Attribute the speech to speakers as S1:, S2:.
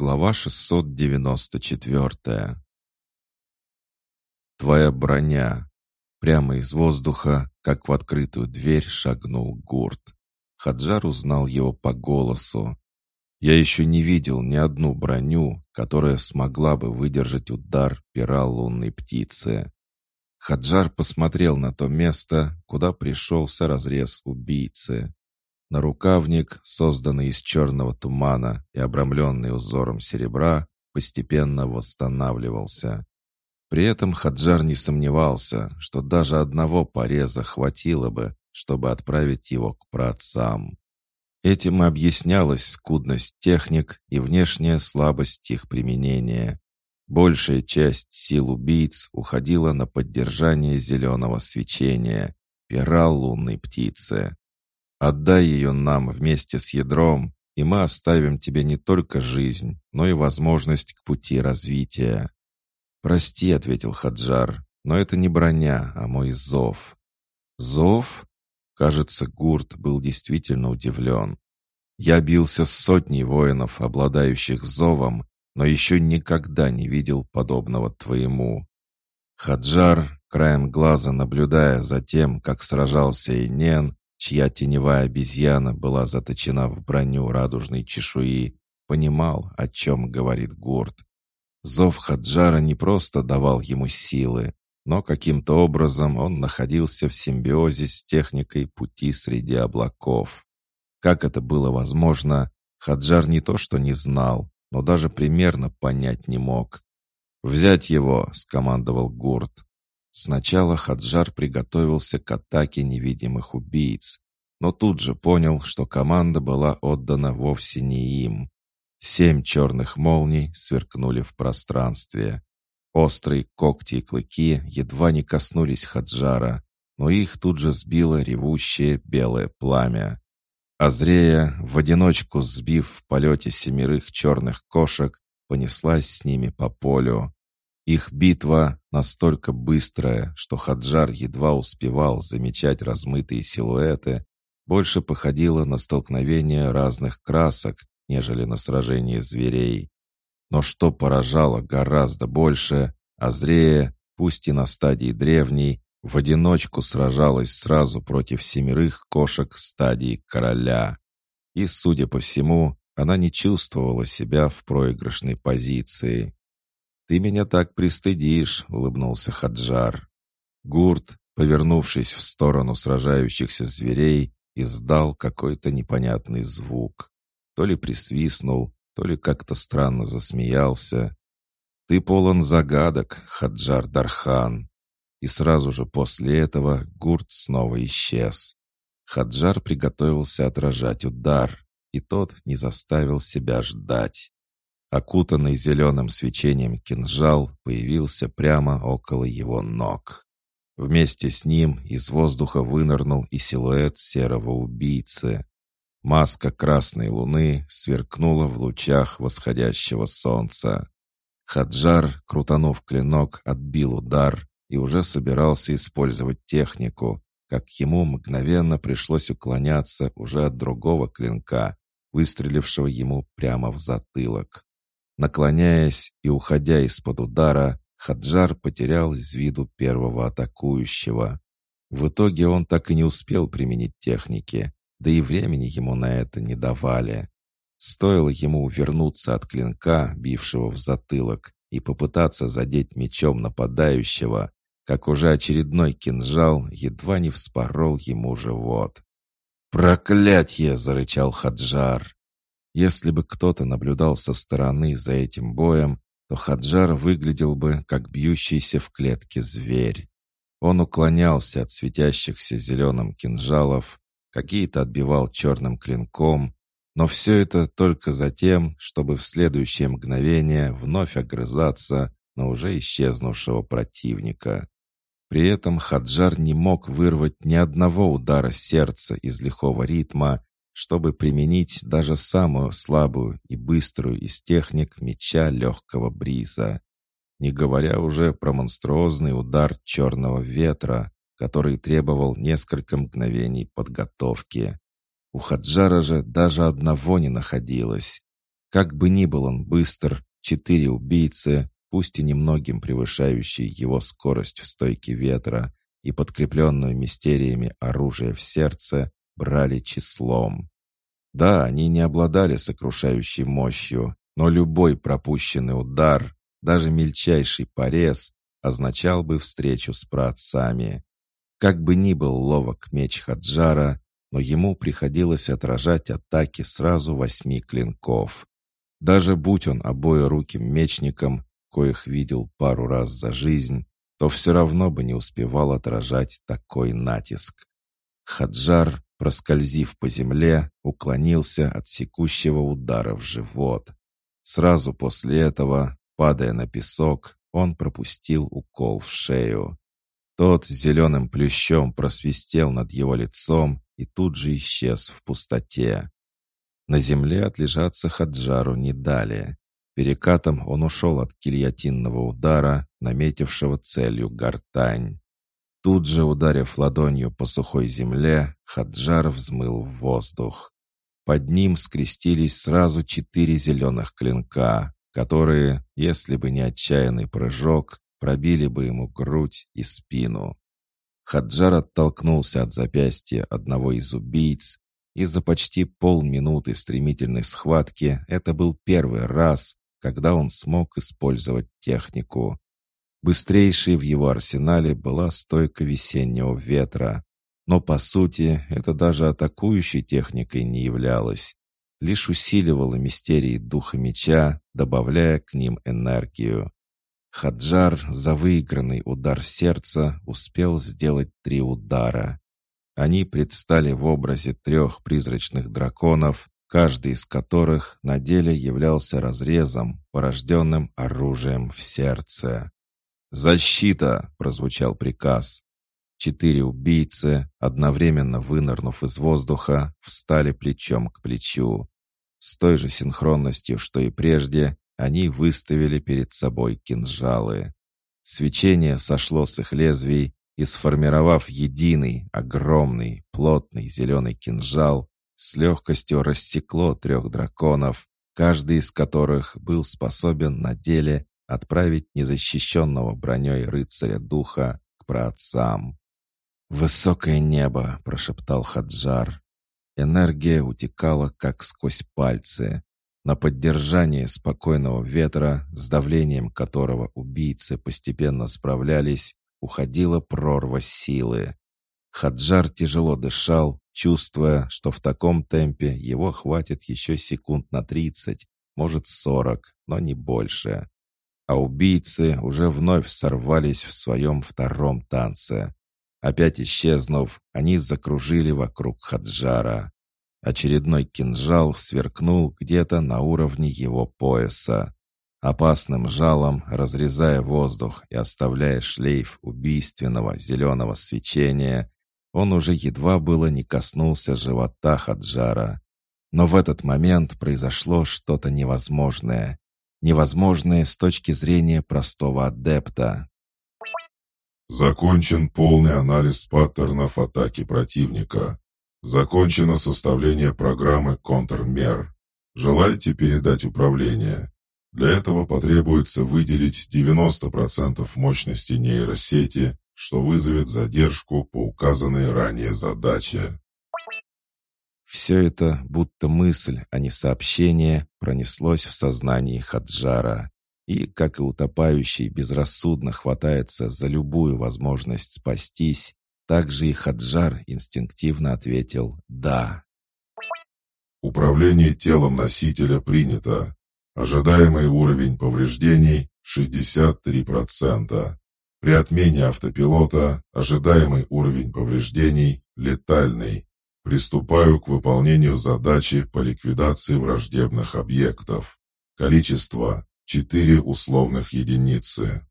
S1: Глава 694 «Твоя броня!» Прямо из воздуха, как в открытую дверь, шагнул Гурт. Хаджар узнал его по голосу. «Я еще не видел ни одну броню, которая смогла бы выдержать удар пера лунной птицы». Хаджар посмотрел на то место, куда пришелся разрез убийцы. Нарукавник, созданный из черного тумана и обрамленный узором серебра, постепенно восстанавливался. При этом Хаджар не сомневался, что даже одного пореза хватило бы, чтобы отправить его к праотцам. Этим и объяснялась скудность техник и внешняя слабость их применения. Большая часть сил убийц уходила на поддержание зеленого свечения, пера лунной птицы. Отдай ее нам вместе с ядром, и мы оставим тебе не только жизнь, но и возможность к пути развития». «Прости», — ответил Хаджар, — «но это не броня, а мой зов». «Зов?» Кажется, Гурт был действительно удивлен. «Я бился с сотней воинов, обладающих зовом, но еще никогда не видел подобного твоему». Хаджар, краем глаза наблюдая за тем, как сражался Инен, чья теневая обезьяна была заточена в броню радужной чешуи, понимал, о чем говорит Гурт. Зов Хаджара не просто давал ему силы, но каким-то образом он находился в симбиозе с техникой пути среди облаков. Как это было возможно, Хаджар не то что не знал, но даже примерно понять не мог. «Взять его!» — скомандовал Гурт. Сначала Хаджар приготовился к атаке невидимых убийц, но тут же понял, что команда была отдана вовсе не им. Семь черных молний сверкнули в пространстве. Острые когти и клыки едва не коснулись Хаджара, но их тут же сбило ревущее белое пламя. Азрея, в одиночку сбив в полете семерых черных кошек, понеслась с ними по полю. Их битва настолько быстрая, что Хаджар едва успевал замечать размытые силуэты, больше походила на столкновение разных красок, нежели на сражение зверей. Но что поражало гораздо больше, Азрея, пусть и на стадии древней, в одиночку сражалась сразу против семерых кошек стадии короля. И, судя по всему, она не чувствовала себя в проигрышной позиции. «Ты меня так пристыдишь», — улыбнулся Хаджар. Гурт, повернувшись в сторону сражающихся зверей, издал какой-то непонятный звук. То ли присвистнул, то ли как-то странно засмеялся. «Ты полон загадок, Хаджар Дархан». И сразу же после этого Гурт снова исчез. Хаджар приготовился отражать удар, и тот не заставил себя ждать. Окутанный зеленым свечением кинжал появился прямо около его ног. Вместе с ним из воздуха вынырнул и силуэт серого убийцы. Маска красной луны сверкнула в лучах восходящего солнца. Хаджар, крутанув клинок, отбил удар и уже собирался использовать технику, как ему мгновенно пришлось уклоняться уже от другого клинка, выстрелившего ему прямо в затылок. Наклоняясь и уходя из-под удара, Хаджар потерял из виду первого атакующего. В итоге он так и не успел применить техники, да и времени ему на это не давали. Стоило ему увернуться от клинка, бившего в затылок, и попытаться задеть мечом нападающего, как уже очередной кинжал едва не вспорол ему живот. «Проклятье!» — зарычал Хаджар. Если бы кто-то наблюдал со стороны за этим боем, то Хаджар выглядел бы, как бьющийся в клетке зверь. Он уклонялся от светящихся зеленым кинжалов, какие-то отбивал черным клинком, но все это только за тем, чтобы в следующее мгновение вновь огрызаться на уже исчезнувшего противника. При этом Хаджар не мог вырвать ни одного удара сердца из лихого ритма, чтобы применить даже самую слабую и быструю из техник меча легкого бриза. Не говоря уже про монструозный удар черного ветра, который требовал несколько мгновений подготовки. У Хаджара же даже одного не находилось. Как бы ни был он быстр, четыре убийцы, пусть и немногим превышающие его скорость в стойке ветра и подкрепленную мистериями оружия в сердце, брали числом. Да, они не обладали сокрушающей мощью, но любой пропущенный удар, даже мельчайший порез, означал бы встречу с праотцами. Как бы ни был ловок меч Хаджара, но ему приходилось отражать атаки сразу восьми клинков. Даже будь он обоеруким мечником, коих видел пару раз за жизнь, то все равно бы не успевал отражать такой натиск. Хаджар, проскользив по земле, уклонился от секущего удара в живот. Сразу после этого, падая на песок, он пропустил укол в шею. Тот зеленым плющом просвистел над его лицом и тут же исчез в пустоте. На земле отлежаться Хаджару не дали. Перекатом он ушел от гильотинного удара, наметившего целью гортань. Тут же, ударив ладонью по сухой земле, Хаджар взмыл в воздух. Под ним скрестились сразу четыре зеленых клинка, которые, если бы не отчаянный прыжок, пробили бы ему грудь и спину. Хаджар оттолкнулся от запястья одного из убийц, и за почти полминуты стремительной схватки это был первый раз, когда он смог использовать технику. Быстрейшей в его арсенале была стойка весеннего ветра, но по сути это даже атакующей техникой не являлось, лишь усиливала мистерии духа меча, добавляя к ним энергию. Хаджар за выигранный удар сердца успел сделать три удара. Они предстали в образе трех призрачных драконов, каждый из которых на деле являлся разрезом, порожденным оружием в сердце. «Защита!» — прозвучал приказ. Четыре убийцы, одновременно вынырнув из воздуха, встали плечом к плечу. С той же синхронностью, что и прежде, они выставили перед собой кинжалы. Свечение сошло с их лезвий, и, сформировав единый, огромный, плотный зеленый кинжал, с легкостью рассекло трех драконов, каждый из которых был способен на деле отправить незащищенного броней рыцаря духа к праотцам. «Высокое небо!» — прошептал Хаджар. Энергия утекала, как сквозь пальцы. На поддержание спокойного ветра, с давлением которого убийцы постепенно справлялись, уходила прорва силы. Хаджар тяжело дышал, чувствуя, что в таком темпе его хватит еще секунд на тридцать, может сорок, но не больше. А убийцы уже вновь сорвались в своем втором танце. Опять исчезнув, они закружили вокруг Хаджара. Очередной кинжал сверкнул где-то на уровне его пояса. Опасным жалом, разрезая воздух и оставляя шлейф убийственного зеленого свечения, он уже едва было не коснулся живота Хаджара. Но в этот момент произошло что-то невозможное. Невозможное с точки зрения простого адепта.
S2: Закончен полный анализ паттернов атаки противника. Закончено составление программы контрмер. Желаете передать управление? Для этого потребуется выделить 90% мощности нейросети, что вызовет задержку по указанной ранее задаче.
S1: Все это, будто мысль, а не сообщение, пронеслось в сознании Хаджара. И, как и утопающий безрассудно хватается за любую возможность спастись, так же и Хаджар инстинктивно ответил «да».
S2: Управление телом носителя принято. Ожидаемый уровень повреждений 63%. При отмене автопилота ожидаемый уровень повреждений летальный. Приступаю к выполнению задачи по ликвидации враждебных объектов. Количество 4 условных единицы.